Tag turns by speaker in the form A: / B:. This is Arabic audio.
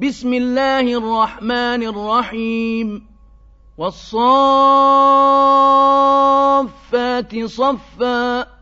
A: بسم الله الرحمن الرحيم والصافات صفا